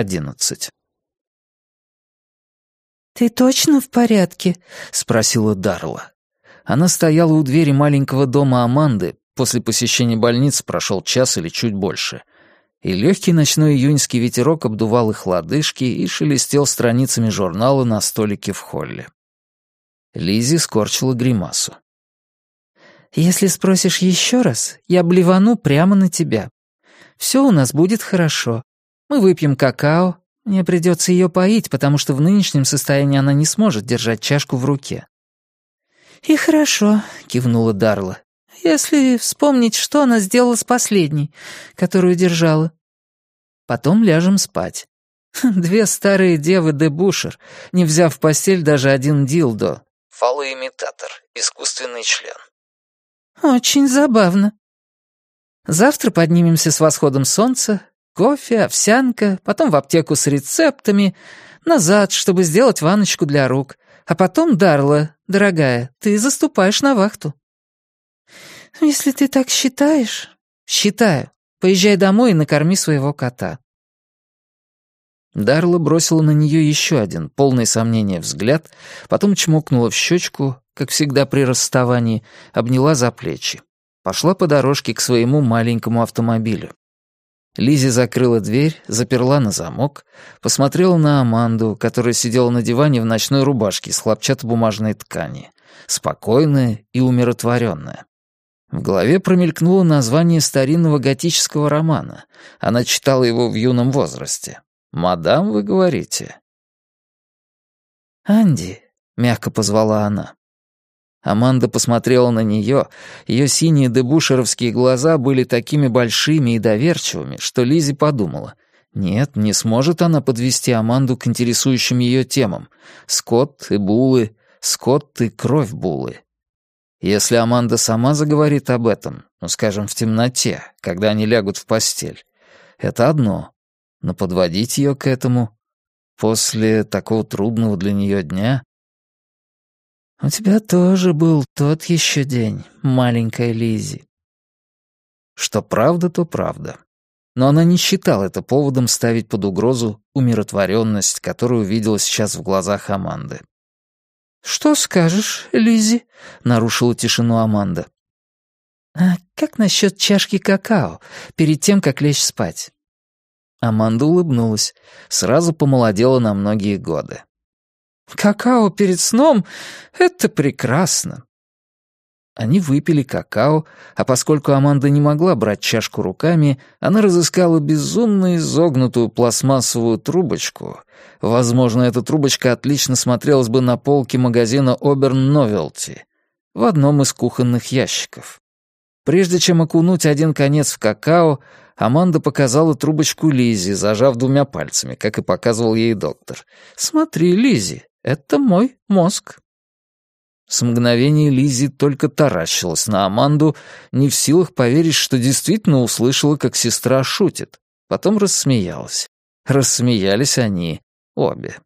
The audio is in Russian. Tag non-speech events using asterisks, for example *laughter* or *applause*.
11. «Ты точно в порядке?» — спросила Дарла. Она стояла у двери маленького дома Аманды, после посещения больницы прошел час или чуть больше, и легкий ночной июньский ветерок обдувал их лодыжки и шелестел страницами журнала на столике в холле. Лизи скорчила гримасу. «Если спросишь еще раз, я блевану прямо на тебя. Все у нас будет хорошо. Мы выпьем какао. Мне придется ее поить, потому что в нынешнем состоянии она не сможет держать чашку в руке». «И хорошо», — кивнула Дарла. «Если вспомнить, что она сделала с последней, которую держала. Потом ляжем спать. *laughs* Две старые девы де Бушер, не взяв в постель даже один дилдо. Фалоимитатор, искусственный член. Очень забавно. Завтра поднимемся с восходом солнца, кофе, овсянка, потом в аптеку с рецептами, назад, чтобы сделать ванночку для рук. А потом, Дарла, дорогая, ты заступаешь на вахту. Если ты так считаешь... Считаю. Поезжай домой и накорми своего кота. Дарла бросила на нее еще один, полный сомнения взгляд, потом чмокнула в щечку, как всегда при расставании, обняла за плечи. Пошла по дорожке к своему маленькому автомобилю. Лизи закрыла дверь, заперла на замок, посмотрела на Аманду, которая сидела на диване в ночной рубашке с хлопчатобумажной ткани, спокойная и умиротворенная. В голове промелькнуло название старинного готического романа. Она читала его в юном возрасте. «Мадам, вы говорите?» «Анди», — мягко позвала она. Аманда посмотрела на нее, ее синие дебушеровские глаза были такими большими и доверчивыми, что Лизи подумала, нет, не сможет она подвести Аманду к интересующим ее темам. Скотт и Булы, Скотт и кровь Булы. Если Аманда сама заговорит об этом, ну, скажем, в темноте, когда они лягут в постель, это одно. Но подводить ее к этому после такого трудного для нее дня... «У тебя тоже был тот еще день, маленькая Лизи. Что правда, то правда. Но она не считала это поводом ставить под угрозу умиротворенность, которую увидела сейчас в глазах Аманды. «Что скажешь, Лизи? нарушила тишину Аманда. «А как насчет чашки какао перед тем, как лечь спать?» Аманда улыбнулась, сразу помолодела на многие годы. «Какао перед сном — это прекрасно. Они выпили какао, а поскольку Аманда не могла брать чашку руками, она разыскала безумно изогнутую пластмассовую трубочку. Возможно, эта трубочка отлично смотрелась бы на полке магазина Оберн Новелти в одном из кухонных ящиков. Прежде чем окунуть один конец в какао, Аманда показала трубочку Лизи, зажав двумя пальцами, как и показывал ей доктор. «Смотри, Лизи, это мой мозг». С мгновения Лизи только таращилась на Аманду, не в силах поверить, что действительно услышала, как сестра шутит. Потом рассмеялась. Рассмеялись они обе.